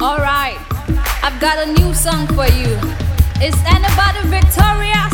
Alright, I've got a new song for you. It's anybody Victoria.